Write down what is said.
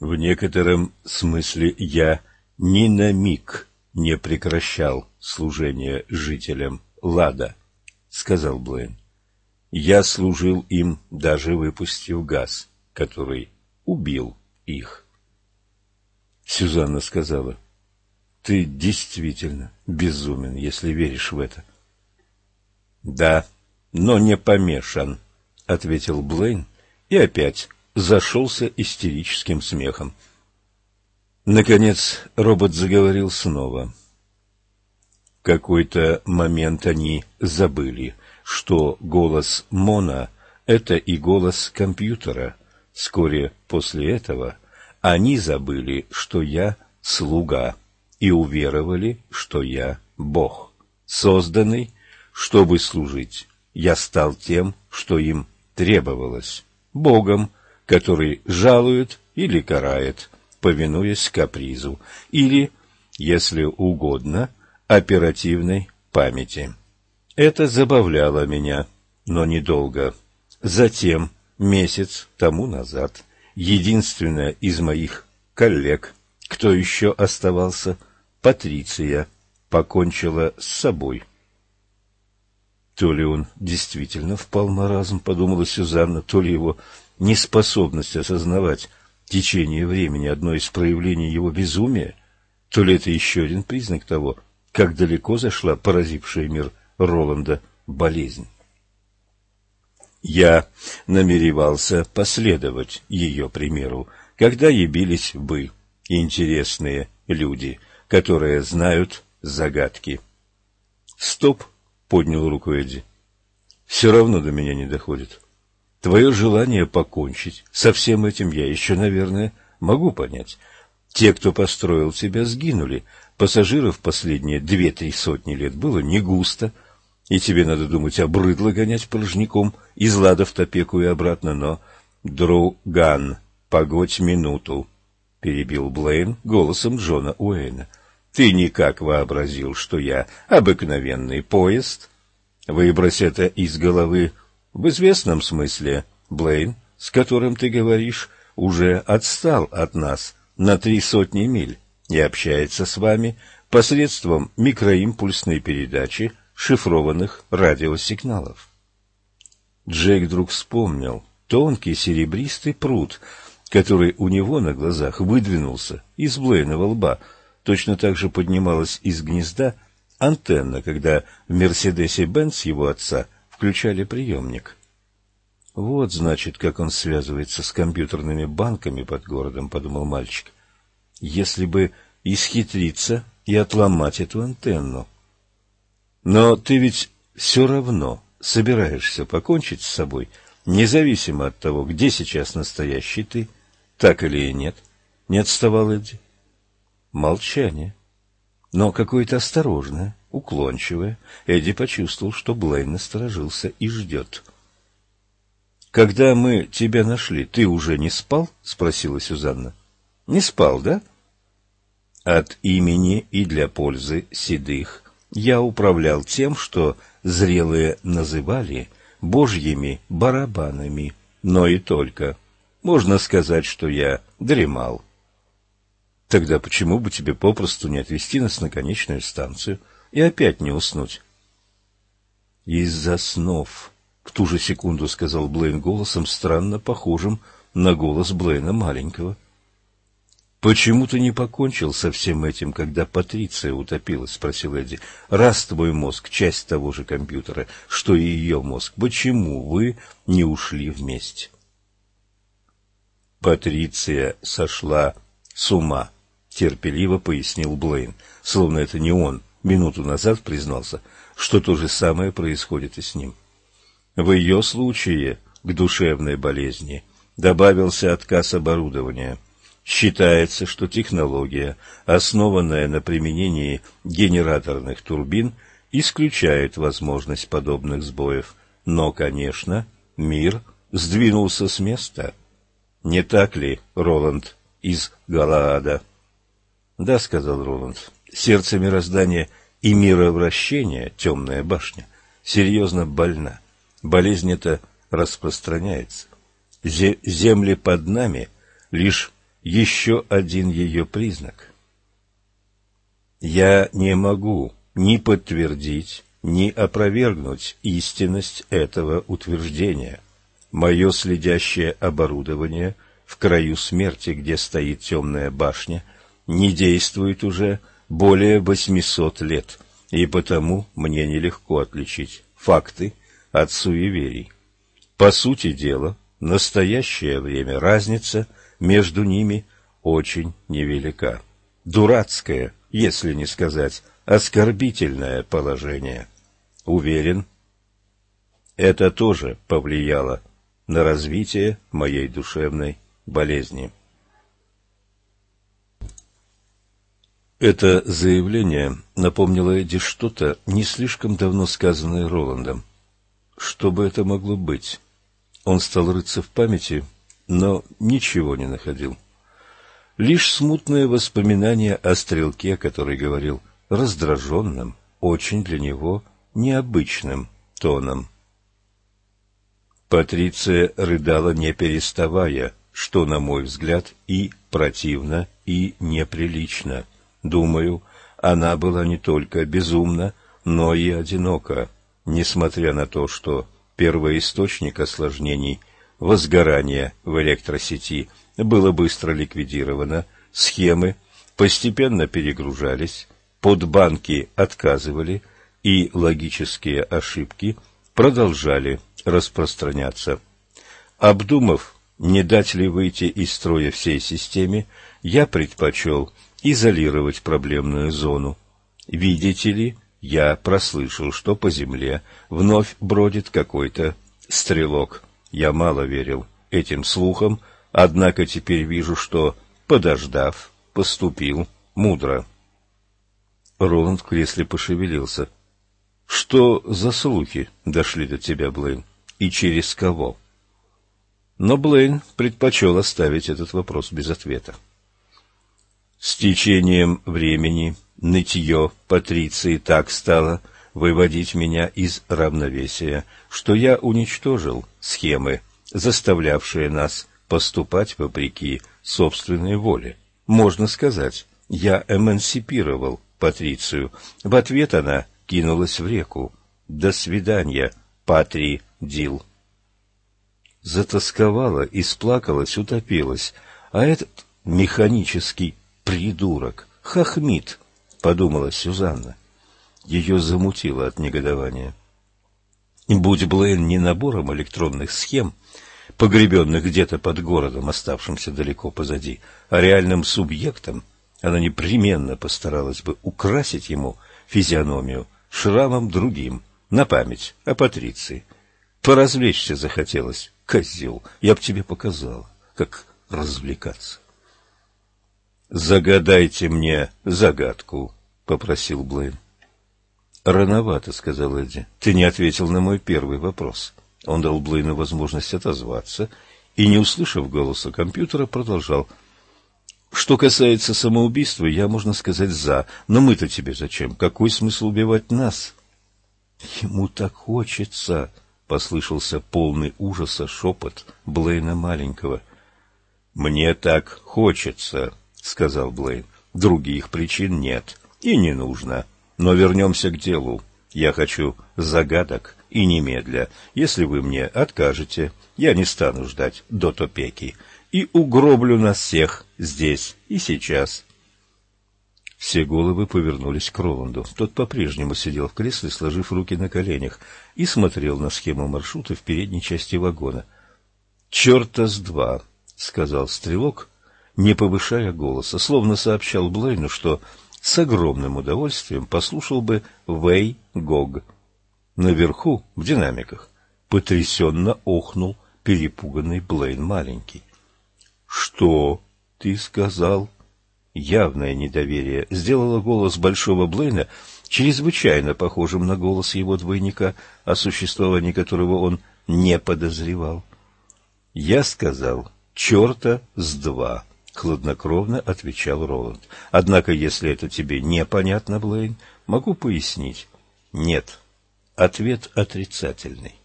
В некотором смысле я ни на миг не прекращал служение жителям Лада, сказал Блейн. Я служил им, даже выпустив газ, который убил их. Сюзанна сказала, «Ты действительно безумен, если веришь в это». «Да, но не помешан», — ответил Блейн и опять зашелся истерическим смехом. Наконец робот заговорил снова. В какой-то момент они забыли, что голос Мона — это и голос компьютера. Вскоре после этого они забыли, что я слуга, и уверовали, что я Бог, созданный, чтобы служить. Я стал тем, что им требовалось, Богом, который жалует или карает, повинуясь капризу, или, если угодно, оперативной памяти. Это забавляло меня, но недолго. Затем, месяц тому назад, единственная из моих коллег, кто еще оставался, Патриция, покончила с собой. То ли он действительно впал в маразм, подумала Сюзанна, то ли его неспособность осознавать течение времени одно из проявлений его безумия, то ли это еще один признак того, как далеко зашла поразившая мир Роланда болезнь. Я намеревался последовать ее примеру, когда явились бы интересные люди, которые знают загадки. «Стоп!» — поднял руку Эдди. «Все равно до меня не доходит. Твое желание покончить со всем этим я еще, наверное, могу понять. Те, кто построил тебя, сгинули. Пассажиров последние две-три сотни лет было не густо, и тебе, надо думать, обрыдло гонять порожняком из лада в топеку и обратно, но... Друган, погодь минуту, — перебил Блейн голосом Джона Уэйна. Ты никак вообразил, что я обыкновенный поезд? Выбрось это из головы, в известном смысле Блейн, с которым ты говоришь, уже отстал от нас на три сотни миль и общается с вами посредством микроимпульсной передачи шифрованных радиосигналов. Джейк вдруг вспомнил тонкий серебристый пруд, который у него на глазах выдвинулся из Блейнова лба, точно так же поднималась из гнезда антенна, когда в «Мерседесе Бенц» его отца – включали приемник. Вот, значит, как он связывается с компьютерными банками под городом, подумал мальчик. Если бы исхитриться и отломать эту антенну. Но ты ведь все равно собираешься покончить с собой, независимо от того, где сейчас настоящий ты, так или нет, не отставал Эдди. Молчание, но какое-то осторожное, уклончивая, Эдди почувствовал, что Блейн насторожился и ждет. «Когда мы тебя нашли, ты уже не спал?» — спросила Сюзанна. «Не спал, да?» «От имени и для пользы седых я управлял тем, что зрелые называли божьими барабанами, но и только. Можно сказать, что я дремал». «Тогда почему бы тебе попросту не отвезти нас на конечную станцию?» И опять не уснуть. «Из-за снов», — в ту же секунду сказал Блейн голосом, странно похожим на голос Блейна маленького. «Почему ты не покончил со всем этим, когда Патриция утопилась?» — спросил Эдди. «Раз твой мозг — часть того же компьютера, что и ее мозг, почему вы не ушли вместе?» Патриция сошла с ума, — терпеливо пояснил Блейн, словно это не он минуту назад признался, что то же самое происходит и с ним. В ее случае к душевной болезни добавился отказ оборудования. Считается, что технология, основанная на применении генераторных турбин, исключает возможность подобных сбоев. Но, конечно, мир сдвинулся с места. Не так ли, Роланд из Галаада? — Да, — сказал Роланд, Сердце мироздания и мировращения, темная башня, серьезно больна. Болезнь эта распространяется. Земли под нами — лишь еще один ее признак. Я не могу ни подтвердить, ни опровергнуть истинность этого утверждения. Мое следящее оборудование в краю смерти, где стоит темная башня, не действует уже более восьмисот лет, и потому мне нелегко отличить факты от суеверий. По сути дела, настоящее время разница между ними очень невелика. Дурацкое, если не сказать оскорбительное положение. Уверен, это тоже повлияло на развитие моей душевной болезни. Это заявление напомнило Эдди что-то, не слишком давно сказанное Роландом. Что бы это могло быть? Он стал рыться в памяти, но ничего не находил. Лишь смутное воспоминание о стрелке, который говорил раздраженным, очень для него необычным тоном. Патриция рыдала не переставая, что, на мой взгляд, и противно, и неприлично. Думаю, она была не только безумна, но и одинока, несмотря на то, что первоисточник осложнений возгорания в электросети было быстро ликвидировано, схемы постепенно перегружались, подбанки отказывали, и логические ошибки продолжали распространяться. Обдумав, не дать ли выйти из строя всей системе, я предпочел изолировать проблемную зону. Видите ли, я прослышал, что по земле вновь бродит какой-то стрелок. Я мало верил этим слухам, однако теперь вижу, что, подождав, поступил мудро. Роланд в кресле пошевелился. — Что за слухи дошли до тебя, Блейн? И через кого? Но Блейн предпочел оставить этот вопрос без ответа. С течением времени нытье Патриции так стало выводить меня из равновесия, что я уничтожил схемы, заставлявшие нас поступать вопреки собственной воле. Можно сказать, я эмансипировал Патрицию. В ответ она кинулась в реку. «До свидания, Патри Дил». Затасковала, исплакалась, утопилась, а этот механический придурок, хохмит, подумала Сюзанна. Ее замутило от негодования. Будь Блейн не набором электронных схем, погребенных где-то под городом, оставшимся далеко позади, а реальным субъектом, она непременно постаралась бы украсить ему физиономию шрамом другим, на память о Патриции. Поразвлечься захотелось, козел, я б тебе показал, как развлекаться. «Загадайте мне загадку», — попросил Блейн. «Рановато», — сказал Эдди. «Ты не ответил на мой первый вопрос». Он дал Блейну возможность отозваться и, не услышав голоса компьютера, продолжал. Что касается самоубийства, я, можно сказать, за. Но мы-то тебе зачем? Какой смысл убивать нас? Ему так хочется, послышался полный ужаса шепот Блейна маленького. Мне так хочется, сказал Блейн. Других причин нет и не нужно. Но вернемся к делу. Я хочу загадок и немедля. Если вы мне откажете, я не стану ждать до топеки и угроблю нас всех здесь и сейчас. Все головы повернулись к Роланду. Тот по-прежнему сидел в кресле, сложив руки на коленях, и смотрел на схему маршрута в передней части вагона. «Черта с два!» — сказал стрелок, не повышая голоса, словно сообщал Блейну, что с огромным удовольствием послушал бы Вэй Гог. Наверху, в динамиках, потрясенно охнул перепуганный Блейн маленький. «Что ты сказал?» Явное недоверие сделало голос Большого Блейна чрезвычайно похожим на голос его двойника, о существовании которого он не подозревал. «Я сказал, черта с два», — хладнокровно отвечал Роланд. «Однако, если это тебе непонятно, Блейн, могу пояснить. Нет, ответ отрицательный.